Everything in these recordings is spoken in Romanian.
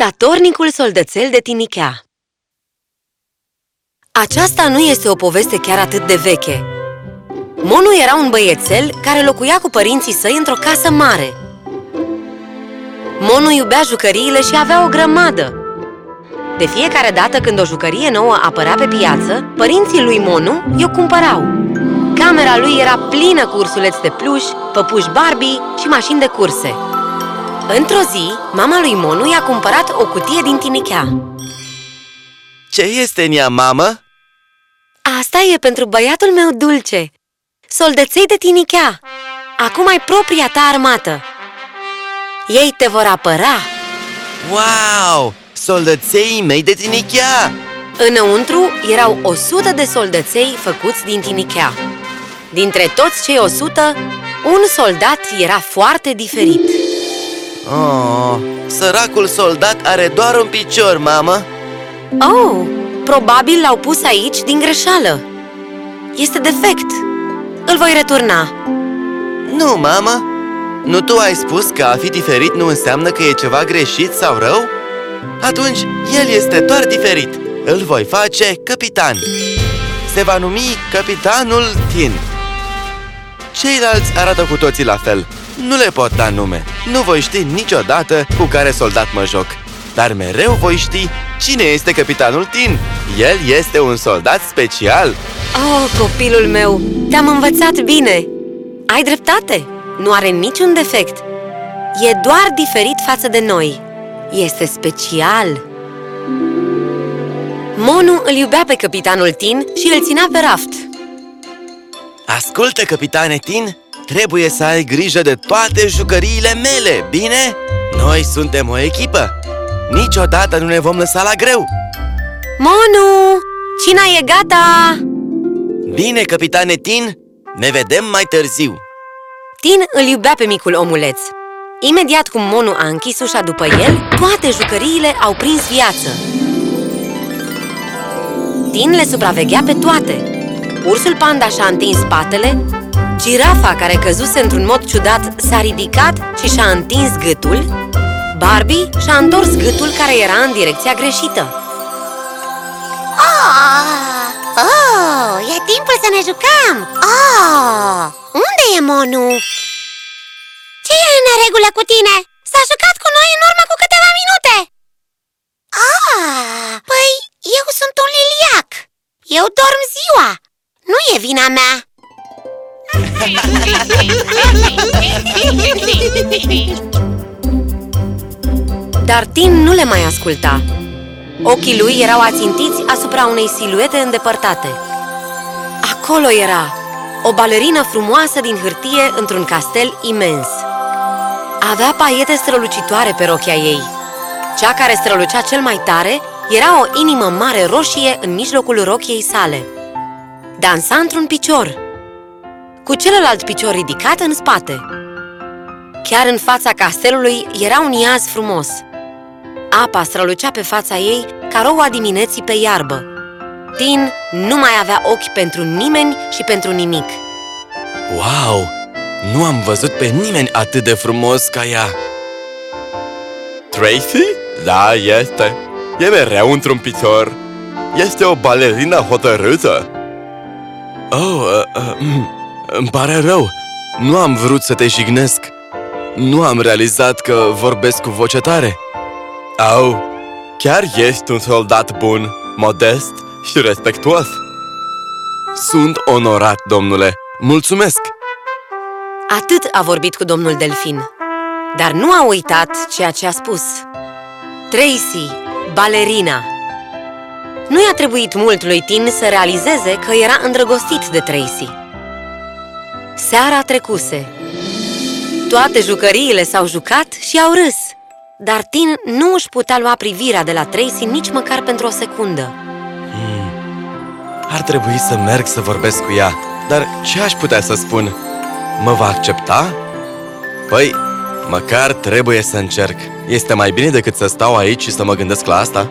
Statornicul soldățel de tinichea Aceasta nu este o poveste chiar atât de veche. Monu era un băiețel care locuia cu părinții săi într-o casă mare. Monu iubea jucăriile și avea o grămadă. De fiecare dată când o jucărie nouă apărea pe piață, părinții lui Monu i-o cumpărau. Camera lui era plină cu ursuleți de pluș, păpuși Barbie și mașini de curse. Într-o zi, mama lui Monu i-a cumpărat o cutie din tinichea. Ce este în ea, mamă? Asta e pentru băiatul meu dulce, soldăței de tinichea. Acum ai propria ta armată. Ei te vor apăra. Wow! Soldăței mei de tinichea! Înăuntru erau 100 de soldăței făcuți din tinichea. Dintre toți cei 100, un soldat era foarte diferit. Oh, săracul soldat are doar un picior, mamă Oh, probabil l-au pus aici din greșeală. Este defect. Îl voi returna. Nu, mamă Nu tu ai spus că a fi diferit nu înseamnă că e ceva greșit sau rău? Atunci, el este doar diferit Îl voi face capitan Se va numi Capitanul Tin Ceilalți arată cu toții la fel Nu le pot da nume Nu voi ști niciodată cu care soldat mă joc Dar mereu voi ști cine este Capitanul Tin El este un soldat special Oh, copilul meu, te-am învățat bine. Ai dreptate, nu are niciun defect. E doar diferit față de noi. Este special. Monu îl iubea pe capitanul Tin și îl ținea pe raft. Ascultă, capitane Tin, trebuie să ai grijă de toate jucăriile mele, bine? Noi suntem o echipă Niciodată nu ne vom lăsa la greu Monu, cina e gata! Bine, capitane Tin, ne vedem mai târziu Tin îl iubea pe micul omuleț. Imediat cum Monu a închis ușa după el, toate jucăriile au prins viață. Tin le supraveghea pe toate. Ursul panda și-a întins spatele, girafa care căzuse într-un mod ciudat s-a ridicat și și-a întins gâtul, Barbie și-a întors gâtul care era în direcția greșită. Oh, oh, e timpul să ne jucăm! Oh, unde e Monu? Ce e în regulă cu tine? S-a jucat cu noi în urmă cu câteva minute! Ah, păi eu sunt un liliac! Eu dorm ziua! Nu e vina mea! Dar Tin nu le mai asculta. Ochii lui erau ațintiți asupra unei siluete îndepărtate. Acolo era, o balerină frumoasă din hârtie într-un castel imens. Avea paiete strălucitoare pe rochia ei. Cea care strălucea cel mai tare era o inimă mare roșie în mijlocul rochiei sale. Dansa într-un picior, cu celălalt picior ridicat în spate. Chiar în fața castelului era un iaz frumos. Apa strălucea pe fața ei ca roua dimineții pe iarbă. Tin nu mai avea ochi pentru nimeni și pentru nimic. Wow! Nu am văzut pe nimeni atât de frumos ca ea Tracy? Da, este E mereu într-un picior Este o balerină hotărâtă Oh, uh, uh, mm, îmi pare rău Nu am vrut să te jignesc Nu am realizat că vorbesc cu voce tare Au, chiar ești un soldat bun, modest și respectuos Sunt onorat, domnule Mulțumesc! Atât a vorbit cu domnul Delfin, dar nu a uitat ceea ce a spus. Tracy, balerina. Nu i-a trebuit mult lui Tin să realizeze că era îndrăgostit de Tracy. Seara trecuse. Toate jucăriile s-au jucat și au râs, dar Tin nu își putea lua privirea de la Tracy nici măcar pentru o secundă. Ar trebui să merg să vorbesc cu ea Dar ce aș putea să spun? Mă va accepta? Păi, măcar trebuie să încerc Este mai bine decât să stau aici și să mă gândesc la asta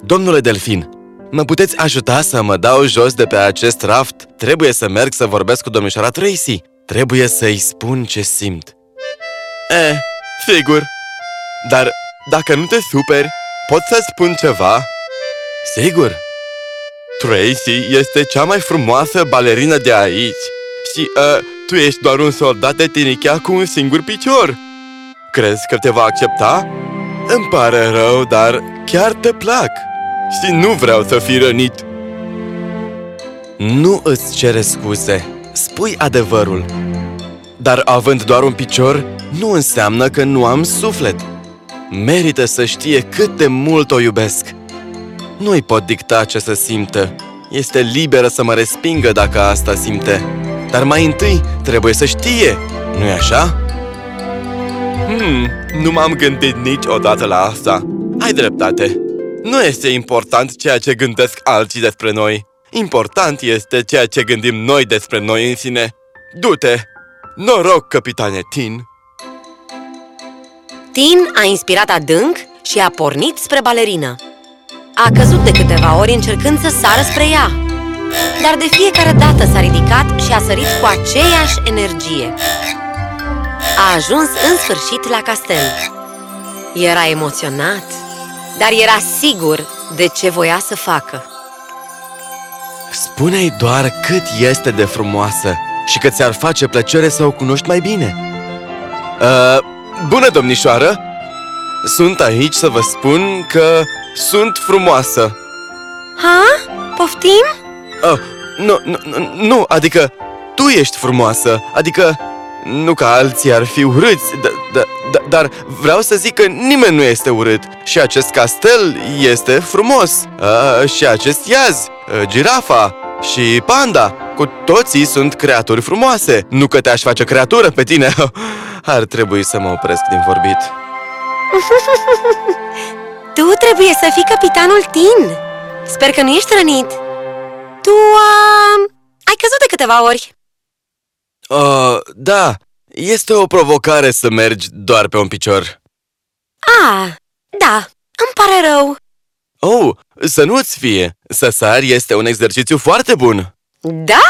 Domnule Delfin, mă puteți ajuta să mă dau jos de pe acest raft? Trebuie să merg să vorbesc cu domnișoara Tracy Trebuie să-i spun ce simt E, sigur Dar dacă nu te superi, pot să spun ceva? Sigur! Tracy este cea mai frumoasă balerină de aici și uh, tu ești doar un soldat de tinichea cu un singur picior. Crezi că te va accepta? Îmi pare rău, dar chiar te plac și nu vreau să fii rănit. Nu îți cere scuze, spui adevărul. Dar având doar un picior, nu înseamnă că nu am suflet. Merită să știe cât de mult o iubesc. Nu-i pot dicta ce să simtă. Este liberă să mă respingă dacă asta simte. Dar mai întâi trebuie să știe, nu-i așa? Hmm, nu m-am gândit niciodată la asta. Ai dreptate. Nu este important ceea ce gândesc alții despre noi. Important este ceea ce gândim noi despre noi în sine. Du-te! Noroc, capitane Tin! Tin a inspirat adânc și a pornit spre balerină. A căzut de câteva ori încercând să sară spre ea, dar de fiecare dată s-a ridicat și a sărit cu aceeași energie. A ajuns în sfârșit la castel. Era emoționat, dar era sigur de ce voia să facă. Spune-i doar cât este de frumoasă și că ți-ar face plăcere să o cunoști mai bine. Uh, bună, domnișoară! Sunt aici să vă spun că sunt frumoasă. Ha? Poftim? Oh, nu, nu, nu, nu, adică tu ești frumoasă, adică nu ca alții ar fi urâți, da, da, da, dar vreau să zic că nimeni nu este urât și acest castel este frumos uh, și acest iaz, uh, girafa și panda, cu toții sunt creaturi frumoase, nu că te-aș face creatură pe tine. Ar trebui să mă opresc din vorbit. Tu trebuie să fii capitanul Tin. Sper că nu ești rănit. Tu uh, ai căzut de câteva ori. Uh, da, este o provocare să mergi doar pe un picior. Ah, da, îmi pare rău. Oh, să nu-ți fie! Să sari este un exercițiu foarte bun! Da!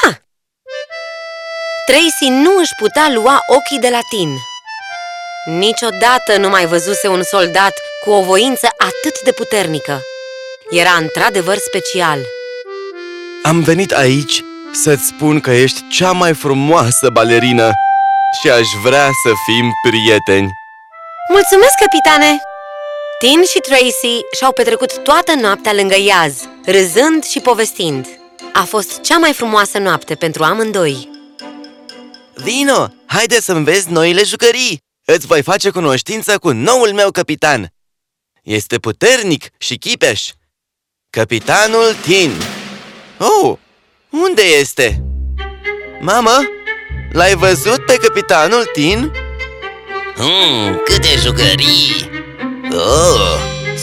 Tracy nu își putea lua ochii de la Tin. Niciodată nu mai văzuse un soldat cu o voință atât de puternică. Era într-adevăr special. Am venit aici să-ți spun că ești cea mai frumoasă balerină și aș vrea să fim prieteni. Mulțumesc, capitane! Tin și Tracy și-au petrecut toată noaptea lângă iaz, râzând și povestind. A fost cea mai frumoasă noapte pentru amândoi. Vino, haide să-mi vezi noile jucării! Îți voi face cunoștință cu noul meu capitan! Este puternic și chipeș! Capitanul Tin! Oh, unde este? Mamă, l-ai văzut pe capitanul Tin? Hmm, câte jucării! Oh,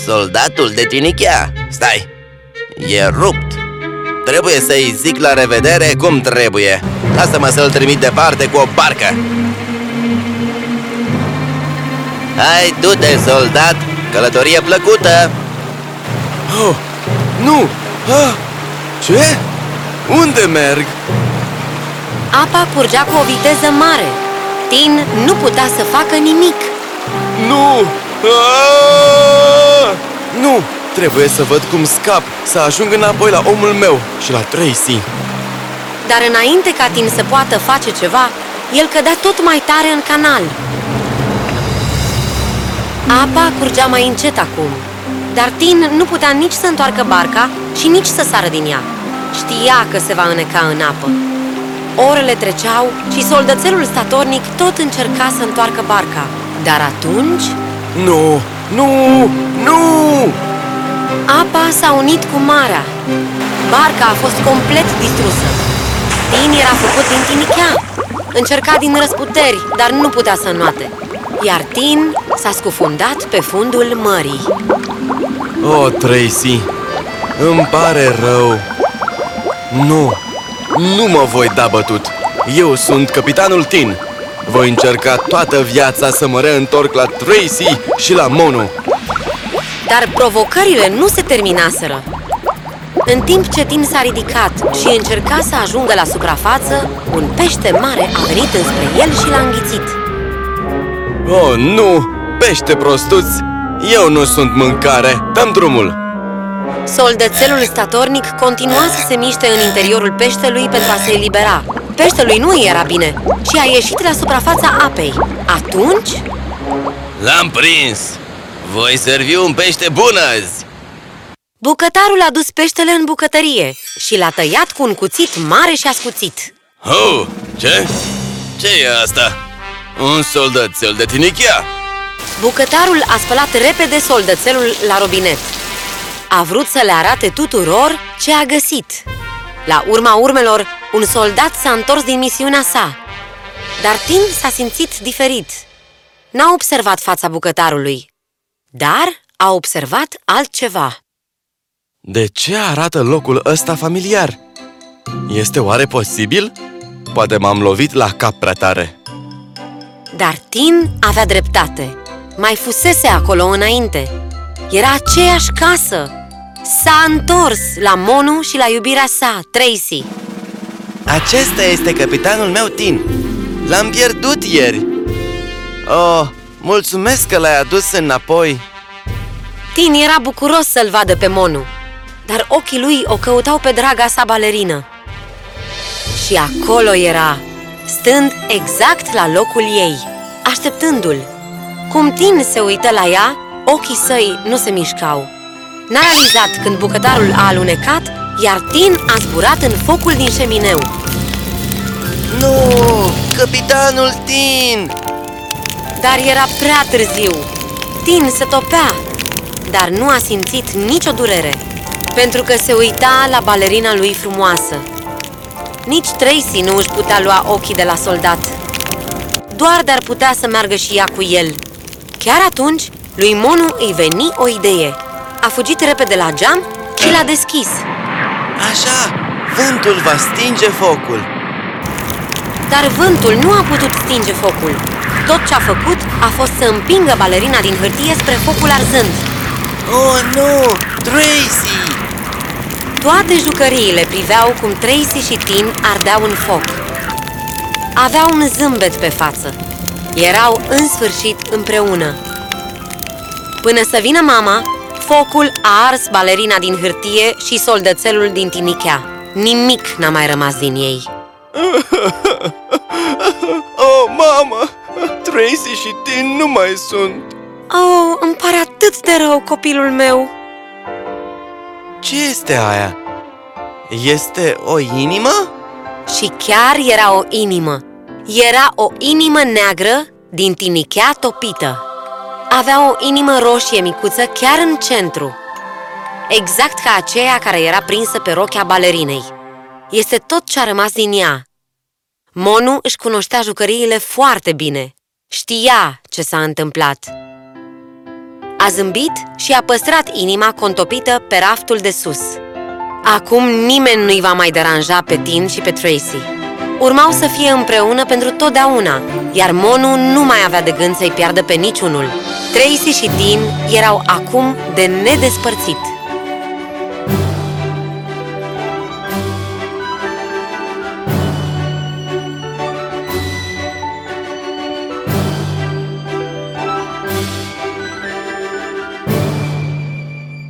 soldatul de tinichea! Stai, e rupt! Trebuie să-i zic la revedere cum trebuie! Lasă-mă să-l trimit departe cu o barcă! Hai, du-te, soldat! Călătorie plăcută! Oh, nu! Ah, ce? Unde merg? Apa curgea cu o viteză mare. Tin nu putea să facă nimic. Nu! Ah! Nu! Trebuie să văd cum scap, să ajung înapoi la omul meu și la Tracy. Dar înainte ca Tin să poată face ceva, el cădea tot mai tare în canal. Apa curgea mai încet acum, dar Tin nu putea nici să întoarcă barca și nici să sară din ea. Știa că se va îneca în apă. Orele treceau și soldățelul statornic tot încerca să întoarcă barca. Dar atunci... Nu! Nu! Nu! Apa s-a unit cu marea. Barca a fost complet distrusă. Tin era făcut din tinichea. Încerca din răsputeri, dar nu putea să înoate. Iar Tin s-a scufundat pe fundul mării. Oh, Tracy, îmi pare rău. Nu, nu mă voi da bătut. Eu sunt capitanul Tin. Voi încerca toată viața să mă reîntorc la Tracy și la Monu. Dar provocările nu se terminaseră. În timp ce Tin s-a ridicat și încerca să ajungă la suprafață, un pește mare a venit înspre el și l-a înghițit. Oh, nu! Pește prostuți! Eu nu sunt mâncare! Dăm drumul! Soldățelul statornic continua să se miște în interiorul peștelui pentru a se elibera. Peștelui nu îi era bine și a ieșit la suprafața apei. Atunci, L-am prins! Voi servi un pește bun azi! bucătarul a dus peștele în bucătărie și l-a tăiat cu un cuțit mare și ascuțit. Oh, ce? ce e asta? Un soldățel de tinichea! Bucătarul a spălat repede soldățelul la robinet. A vrut să le arate tuturor ce a găsit. La urma urmelor, un soldat s-a întors din misiunea sa. Dar Tin s-a simțit diferit. N-a observat fața bucătarului, dar a observat altceva. De ce arată locul ăsta familiar? Este oare posibil? Poate m-am lovit la cap prea tare. Dar Tin avea dreptate. Mai fusese acolo înainte. Era aceeași casă. S-a întors la Monu și la iubirea sa, Tracy. Acesta este capitanul meu, Tin. L-am pierdut ieri. Oh, mulțumesc că l-ai adus înapoi. Tin era bucuros să-l vadă pe Monu, dar ochii lui o căutau pe draga sa balerină. Și acolo era, stând exact la locul ei, așteptându-l. Cum Tin se uită la ea, ochii săi nu se mișcau. N-a realizat când bucătarul a alunecat, iar Tin a zburat în focul din șemineu. Nu, capitanul Tin! Dar era prea târziu. Tin se topea, dar nu a simțit nicio durere, pentru că se uita la balerina lui frumoasă. Nici Tracy nu își putea lua ochii de la soldat. Doar de-ar putea să meargă și ea cu el. Chiar atunci, lui Monu îi veni o idee. A fugit repede la geam și l-a deschis. Așa, vântul va stinge focul. Dar vântul nu a putut stinge focul. Tot ce a făcut a fost să împingă balerina din hârtie spre focul arzând. Oh, nu! Tracy! Toate jucăriile priveau cum Tracy și Tin ardeau în foc. Aveau un zâmbet pe față. Erau în sfârșit împreună. Până să vină mama, focul a ars balerina din hârtie și soldățelul din tinichea. Nimic n-a mai rămas din ei. Oh, mama! Tracy și Tin nu mai sunt. Oh, îmi pare atât de rău, copilul meu! Ce este aia? Este o inimă? Și chiar era o inimă. Era o inimă neagră din tinichea topită. Avea o inimă roșie micuță chiar în centru. Exact ca aceea care era prinsă pe rochea balerinei. Este tot ce a rămas din ea. Monu își cunoștea jucăriile foarte bine. Știa ce s-a întâmplat. A zâmbit și a păstrat inima contopită pe raftul de sus. Acum nimeni nu-i va mai deranja pe Tin și pe Tracy. Urmau să fie împreună pentru totdeauna, iar Monu nu mai avea de gând să-i piardă pe niciunul. Tracy și Tin erau acum de nedespărțit.